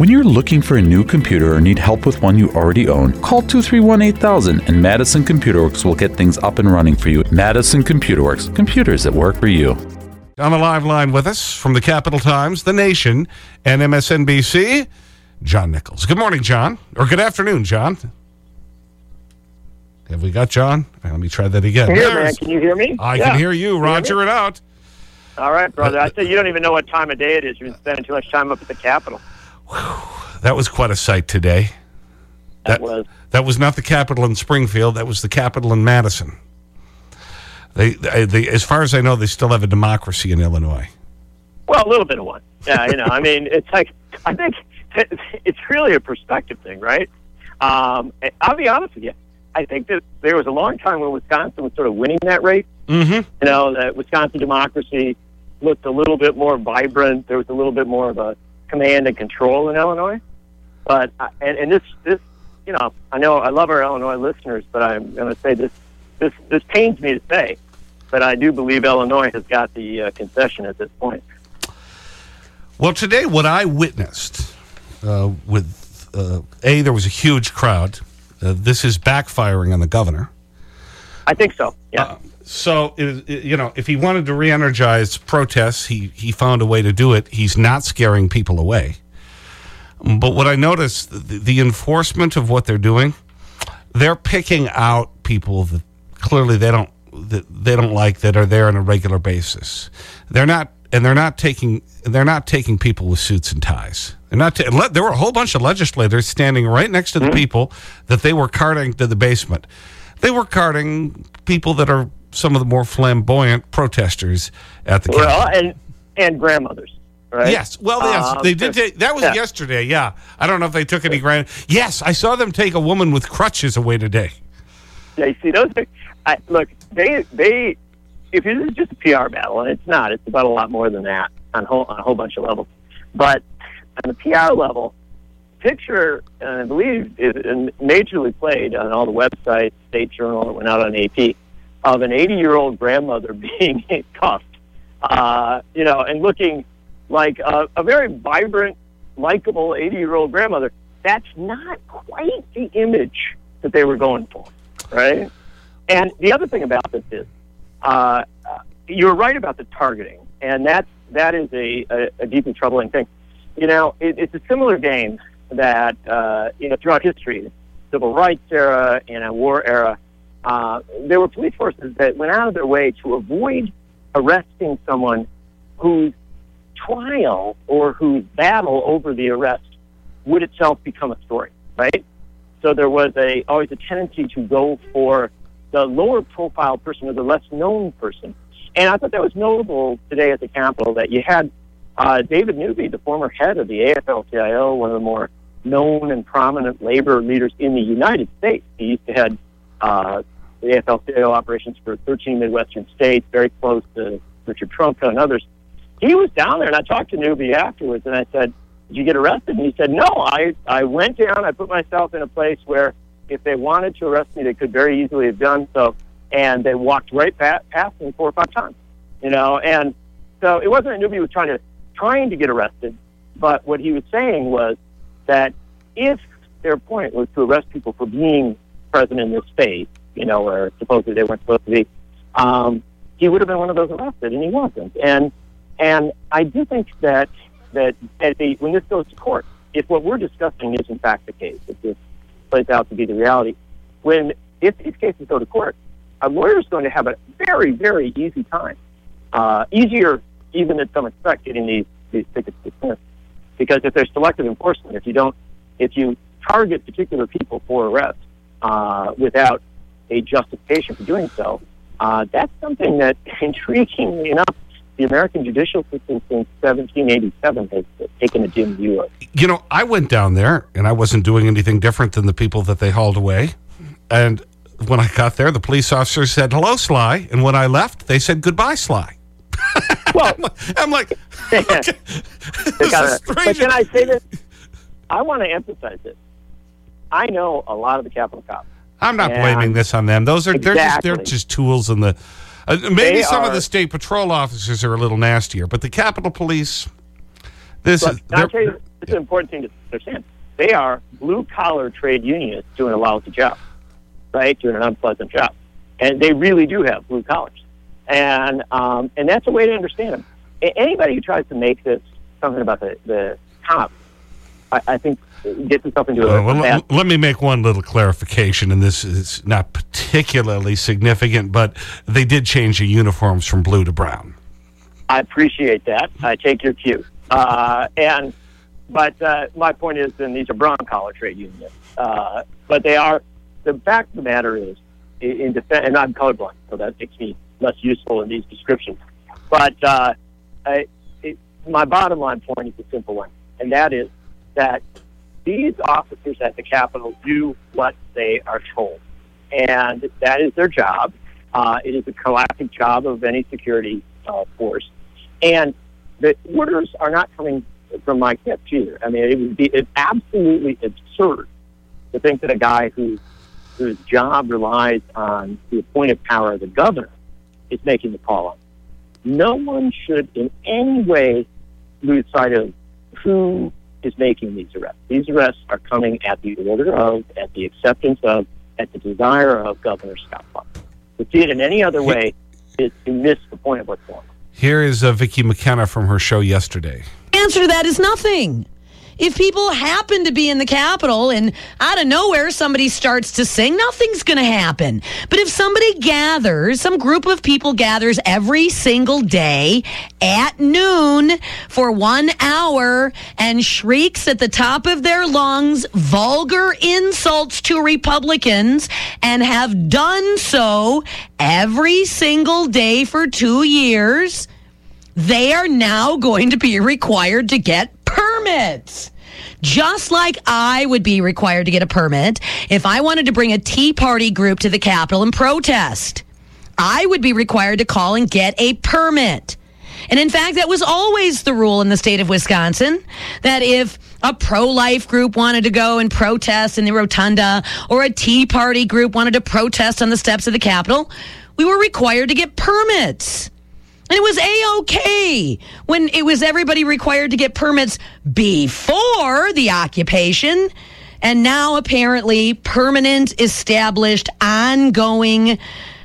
When you're looking for a new computer or need help with one you already own, call 231 8000 and Madison Computer Works will get things up and running for you. Madison Computer Works, computers that work for you. On the live line with us from the Capital Times, The Nation, and MSNBC, John Nichols. Good morning, John. Or good afternoon, John. Have we got John? let me try that again. Here, man. Can you hear me? I yeah. can hear you. Roger it out. All right, brother. Uh, I said you don't even know what time of day it is. You've been spending too much time up at the Capitol. That was quite a sight today. That, that was. That was not the Capitol in Springfield. That was the Capitol in Madison. They, they, as far as I know, they still have a democracy in Illinois. Well, a little bit of one. Yeah, you know, I mean, it's like, I think it's really a perspective thing, right? Um, I'll be honest with you. I think that there was a long time when Wisconsin was sort of winning that race. Mm -hmm. You know, that Wisconsin democracy looked a little bit more vibrant. There was a little bit more of a command and control in Illinois. But and, and this this you know I know I love our Illinois listeners, but I'm going to say this this this pains me to say, but I do believe Illinois has got the uh, concession at this point. Well, today what I witnessed uh, with uh, a there was a huge crowd. Uh, this is backfiring on the governor. I think so. Yeah. Uh, so, it, it, you know, if he wanted to re energize protests, he, he found a way to do it. He's not scaring people away. But what I noticed, the, the enforcement of what they're doing, they're picking out people that clearly they don't, that they don't like that are there on a regular basis. They're not, and they're not taking, they're not taking people with suits and ties. They're not there were a whole bunch of legislators standing right next to the -hmm. people that they were carting to the basement. They were carting people that are some of the more flamboyant protesters at the well, and and grandmothers. Right? Yes. Well, yes, uh, they did take, that was yeah. yesterday, yeah. I don't know if they took any grand. Yes, I saw them take a woman with crutches away today. Yeah, you see, those are, I, look, they, they, if it is just a PR battle, and it's not, it's about a lot more than that on, whole, on a whole bunch of levels. But on the PR level, picture, I believe, is majorly played on all the websites, State Journal, it went out on AP of an 80 year old grandmother being cuffed, uh, you know, and looking like a, a very vibrant, likable 80 year old grandmother. That's not quite the image that they were going for, right? And the other thing about this is, uh, you're right about the targeting, and that's that is a, a, a deeply troubling thing. You know, it, it's a similar game that uh, you know throughout history, civil rights era and a war era, uh, there were police forces that went out of their way to avoid arresting someone whose trial or whose battle over the arrest would itself become a story, right? So there was a always a tendency to go for the lower profile person or the less known person. And I thought that was notable today at the Capitol that you had uh, David Newby, the former head of the AFL-CIO, one of the more known and prominent labor leaders in the United States. He used to head uh, the AFL-CIO operations for 13 Midwestern states, very close to Richard Trumka and others. He was down there, and I talked to Newby afterwards, and I said, "Did you get arrested?" And he said, "No, I I went down. I put myself in a place where if they wanted to arrest me, they could very easily have done so, and they walked right past, past me four or five times, you know. And so it wasn't that Newby was trying to trying to get arrested, but what he was saying was that if their point was to arrest people for being present in this space, you know, where supposedly they weren't supposed to be, um, he would have been one of those arrested, and he wasn't. And and I do think that that at the, when this goes to court, if what we're discussing is in fact the case, if this plays out to be the reality, when if these cases go to court, a lawyer is going to have a very very easy time, uh, easier even than some expect getting these these tickets dismissed, because if there's selective enforcement, if you don't, if you target particular people for arrest uh, without a justification for doing so, uh, that's something that, intriguingly enough, the American judicial system since 1787 has taken a dim view of. You know, I went down there and I wasn't doing anything different than the people that they hauled away. And when I got there, the police officer said, hello, Sly. And when I left, they said, goodbye, Sly. Well, I'm like, okay, gotta, but can I say this? I want to emphasize this. I know a lot of the Capitol cops. I'm not blaming this on them. Those are exactly. they're just they're just tools in the. Uh, maybe they some are, of the state patrol officers are a little nastier, but the Capitol Police. This look, is. You, This is an important thing to understand. They are blue collar trade unionists doing a lousy job, right? Doing an unpleasant job. And they really do have blue collars. And, um, and that's a way to understand them. Anybody who tries to make this something about the, the top, I, I think gets itself into Uh, a well, bad let, me make one little clarification, and this is not particularly significant, but they did change the uniforms from blue to brown. I appreciate that. I take your cue. Uh, and but uh, my point is, then these are brown collar trade unions. Uh, but they are. The fact of the matter is, in, in defense, and I'm colorblind, so that makes me less useful in these descriptions. But uh, I, it, my bottom line point is a simple one, and that is that these officers at the Capitol do what they are told, and that is their job. Uh, it is a classic job of any security uh, force, and the orders are not coming from my camp either. I mean, it would be it's absolutely absurd to think that a guy who whose job relies on the appointed power of the governor is making the call on. No one should in any way lose sight of who is making these arrests. These arrests are coming at the order of, at the acceptance of, at the desire of Governor Scott Walker. To see it in any other way is to miss the point of what's going on. Here is uh, Vicki McKenna from her show yesterday. answer to that is nothing. If people happen to be in the Capitol and out of nowhere somebody starts to sing, nothing's going to happen. But if somebody gathers, some group of people gathers every single day at noon for one hour and shrieks at the top of their lungs vulgar insults to Republicans and have done so every single day for two years, they are now going to be required to get permits. Just like I would be required to get a permit if I wanted to bring a Tea Party group to the Capitol and protest. I would be required to call and get a permit. And in fact, that was always the rule in the state of Wisconsin that if a pro life group wanted to go and protest in the rotunda or a Tea Party group wanted to protest on the steps of the Capitol, we were required to get permits. And it was A OK when it was everybody required to get permits before the occupation. And now apparently permanent, established, ongoing,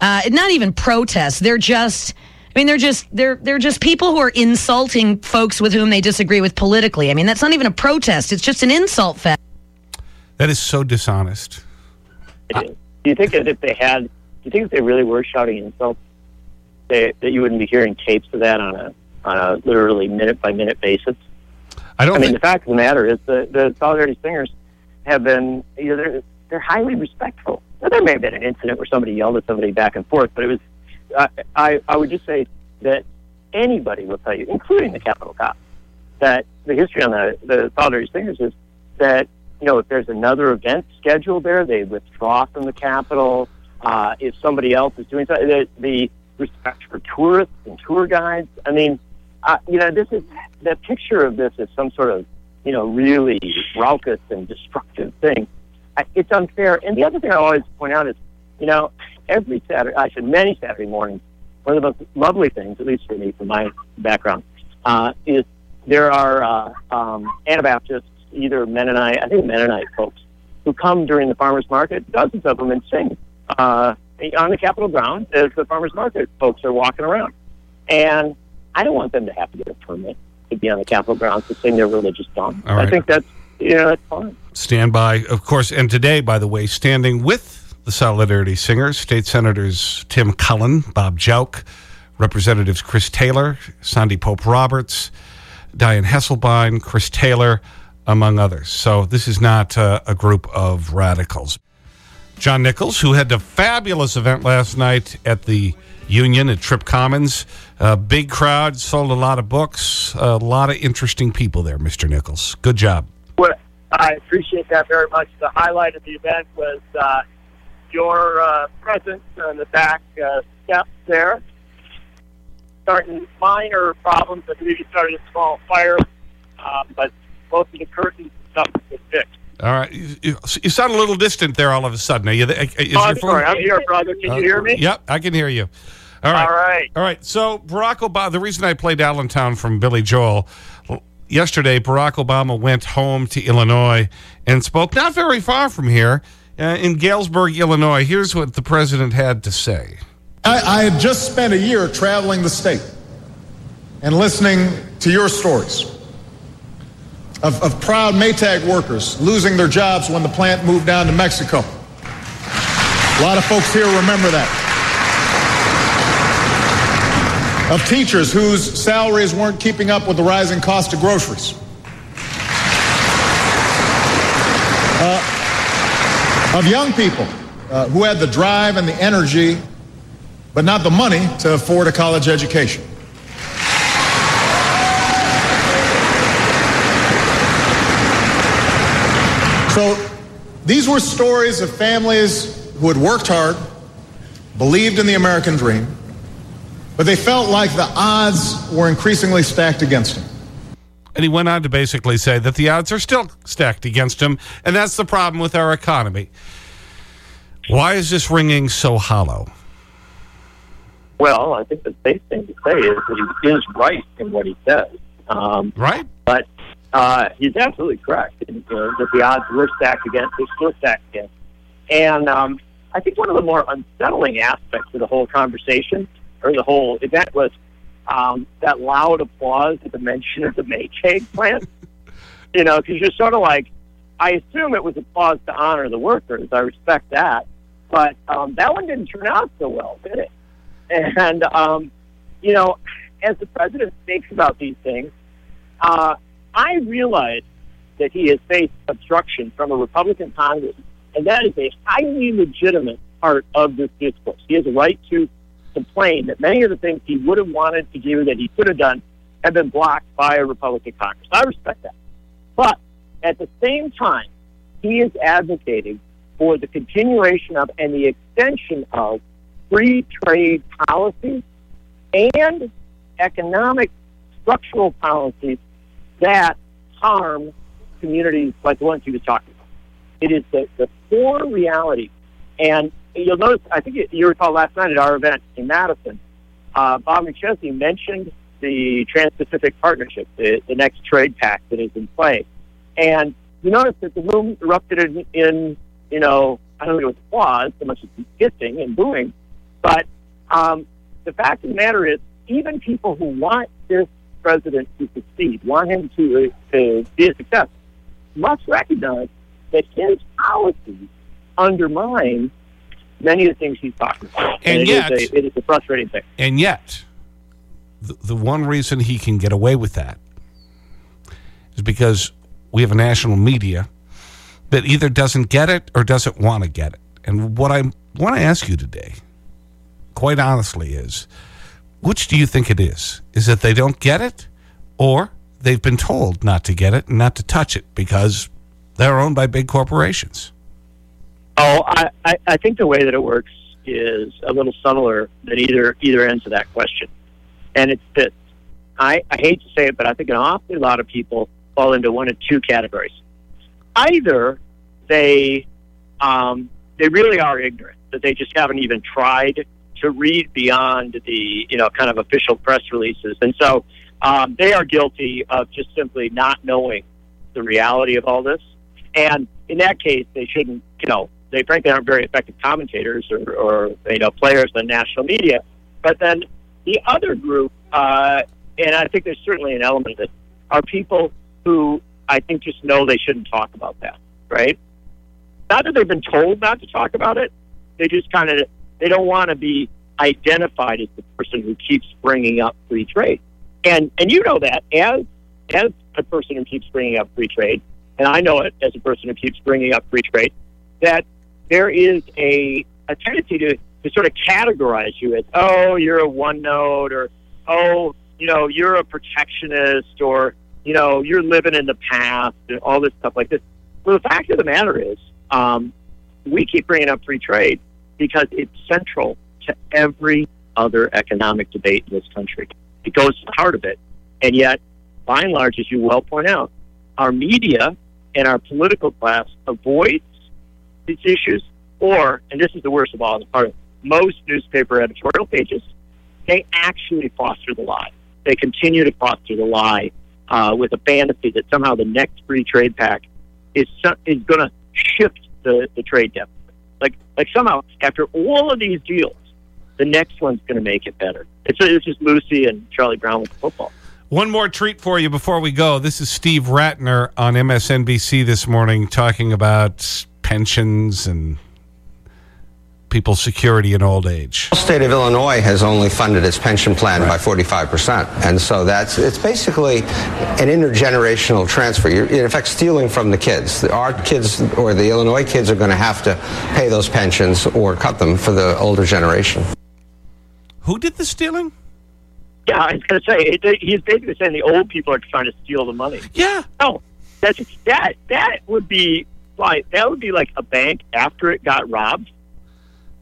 uh, not even protests. They're just, I mean, they're just, they're, they're just people who are insulting folks with whom they disagree with politically. I mean, that's not even a protest. It's just an insult fest. That is so dishonest. It is. Do you think that if they had, do you think if they really were shouting insults, they, that you wouldn't be hearing tapes of that on a on a literally minute by minute basis? I don't I mean, the fact of the matter is the the solidarity singers have been you know they're they're highly respectful. Now, there may have been an incident where somebody yelled at somebody back and forth, but it was I I, I would just say that anybody will tell you, including the Capitol cops, that the history on the the solidarity singers is that you know if there's another event scheduled there, they withdraw from the Capitol. Uh, if somebody else is doing something, the, the respect for tourists and tour guides. I mean, uh, you know, this is the picture of this is some sort of, you know, really raucous and destructive thing. I, it's unfair. And the other thing I always point out is, you know, every Saturday, I said many Saturday mornings, one of the most lovely things, at least for me, from my background, uh, is there are uh, um, Anabaptists, either Mennonite, I think Mennonite folks, who come during the farmers market, dozens of them, and sing uh, on the Capitol grounds as the farmers market folks are walking around. And I don't want them to have to get a permit to be on the Capitol grounds to sing their religious song. Right. I think that's, you know, that's fine. stand by, of course. And today, by the way, standing with the Solidarity Singers, State Senators Tim Cullen, Bob Jauch, Representatives Chris Taylor, Sondy Pope Roberts, Diane Hesselbein, Chris Taylor, among others. So this is not uh, a group of radicals. John Nichols, who had a fabulous event last night at the Union at Tripp Commons. Uh, big crowd, sold a lot of books, a lot of interesting people there, Mr. Nichols. Good job. Well, I appreciate that very much. The highlight of the event was uh, your uh, presence on the back uh, steps there. Starting minor problems. I believe you started a small fire, uh, but both of the curtains and stuff was fixed. All right. You, you- you sound a little distant there all of a sudden. Are you there? Is Oh, your I'm phone- sorry. I'm here, brother. Can you hear me? Yep, I can hear you. All right. All right. All right. So, Barack Obama, the reason I played Allentown from Billy Joel, yesterday, Barack Obama went home to Illinois and spoke not very far from here uh, in Galesburg, Illinois. Here's what the president had to say. I, I had just spent a year traveling the state and listening to your stories of, of proud Maytag workers losing their jobs when the plant moved down to Mexico. A lot of folks here remember that. Of teachers whose salaries weren't keeping up with the rising cost of groceries. Uh, of young people uh, who had the drive and the energy, but not the money to afford a college education. So these were stories of families who had worked hard, believed in the American dream, but they felt like the odds were increasingly stacked against them. And he went on to basically say that the odds are still stacked against him, and that's the problem with our economy. Why is this ringing so hollow? Well, I think the safe thing to say is that he is right in what he says. Um, right? But uh, he's absolutely correct in, uh, that the odds were stacked against, they're still stacked against. And um, I think one of the more unsettling aspects of the whole conversation or the whole event was um, that loud applause at the mention of the Maytag plant. you know, because you're sort of like, I assume it was applause to honor the workers. I respect that. But um, that one didn't turn out so well, did it? And, um, you know, as the president speaks about these things, uh, I realize that he has faced obstruction from a Republican Congress, and that is a highly legitimate part of this discourse. He has a right to complain that many of the things he would have wanted to do that he could have done have been blocked by a Republican Congress. I respect that. But at the same time, he is advocating for the continuation of and the extension of free trade policies and economic structural policies that harm communities like the ones he was talking about. It is the, the core reality. And you'll notice, I think you recall last night at our event in Madison, uh, Bob McChesney mentioned the Trans Pacific Partnership, the, the next trade pact that is in play. And you notice that the room erupted in, in you know, I don't know if it was applause so much as hissing and booing. But um, the fact of the matter is, even people who want this president to succeed, want him to, to be a success, must recognize that his policies undermine many of the things he's talking about. And, and yet, it is, a, it is a frustrating thing. And yet, the, the one reason he can get away with that is because we have a national media that either doesn't get it or doesn't want to get it. And what I want to ask you today, quite honestly, is which do you think it is? Is it they don't get it or they've been told not to get it and not to touch it because they're owned by big corporations? Oh, I, I, I think the way that it works is a little subtler than either either ends of that question. And it's this. I, I hate to say it, but I think an awfully lot of people fall into one of two categories. Either they um, they really are ignorant, that they just haven't even tried to read beyond the you know kind of official press releases, and so um, they are guilty of just simply not knowing the reality of all this. And in that case, they shouldn't you know they frankly aren't very effective commentators or, or you know players in national media. But then the other group, uh, and I think there's certainly an element of it, are people who I think just know they shouldn't talk about that, right? Not that they've been told not to talk about it. They just kind of they don't want to be identified as the person who keeps bringing up free trade. And and you know that as as a person who keeps bringing up free trade, and I know it as a person who keeps bringing up free trade, that there is a a tendency to to sort of categorize you as oh you're a one note or oh you know you're a protectionist or you know you're living in the past and all this stuff like this. Well, the fact of the matter is, um, we keep bringing up free trade because it's central to every other economic debate in this country. It goes to the heart of it. And yet, by and large, as you well point out, our media and our political class avoids these issues, or, and this is the worst of all, most newspaper editorial pages, they actually foster the lie. They continue to foster the lie uh, with a fantasy that somehow the next free trade pack is is going to shift the, the trade deficit. Like like somehow after all of these deals, the next one's going to make it better. It's, it's just Lucy and Charlie Brown with football. One more treat for you before we go. This is Steve Ratner on MSNBC this morning talking about pensions and people's security in old age. The state of Illinois has only funded its pension plan by 45%. And so that's, it's basically an intergenerational transfer. You're in effect stealing from the kids. Our kids or the Illinois kids are going to have to pay those pensions or cut them for the older generation. Who did the stealing? Yeah, I was going to say it, he's basically saying the old people are trying to steal the money. Yeah. No, that's that. That would be like that would be like a bank after it got robbed,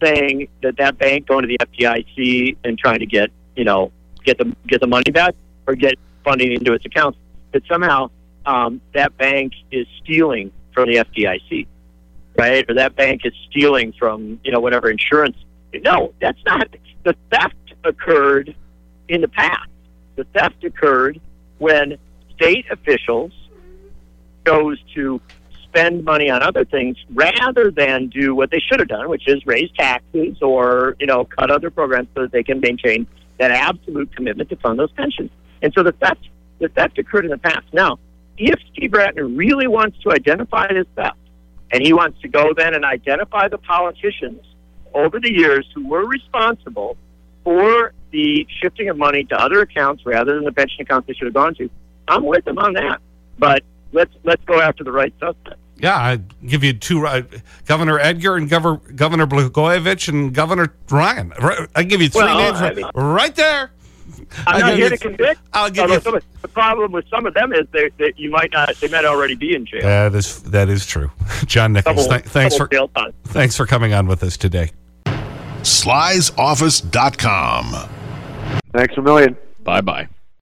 saying that that bank going to the FDIC and trying to get you know get the get the money back or get funding into its accounts. That somehow um, that bank is stealing from the FDIC, right? Or that bank is stealing from you know whatever insurance. No, that's not. The theft occurred in the past. The theft occurred when state officials chose to spend money on other things rather than do what they should have done, which is raise taxes or you know cut other programs so that they can maintain that absolute commitment to fund those pensions. And so the theft the theft occurred in the past. Now, if Steve Ratner really wants to identify this theft, and he wants to go then and identify the politicians over the years who were responsible for the shifting of money to other accounts rather than the pension accounts they should have gone to, I'm with him on that. But let's let's go after the right suspect. Yeah, I give you two, uh, Governor Edgar and Governor, Governor Blagojevich and Governor Ryan. I give you three Well, names I right, mean- right there. I'm I'll not here to convict. I'll give you- of- the problem with some of them is they, that you might not they might already be in jail. That is, that is true. John Nichols, Double- th thanks, double for, jail time. thanks for coming on with us today. slysoffice.com. Thanks a million. Bye bye.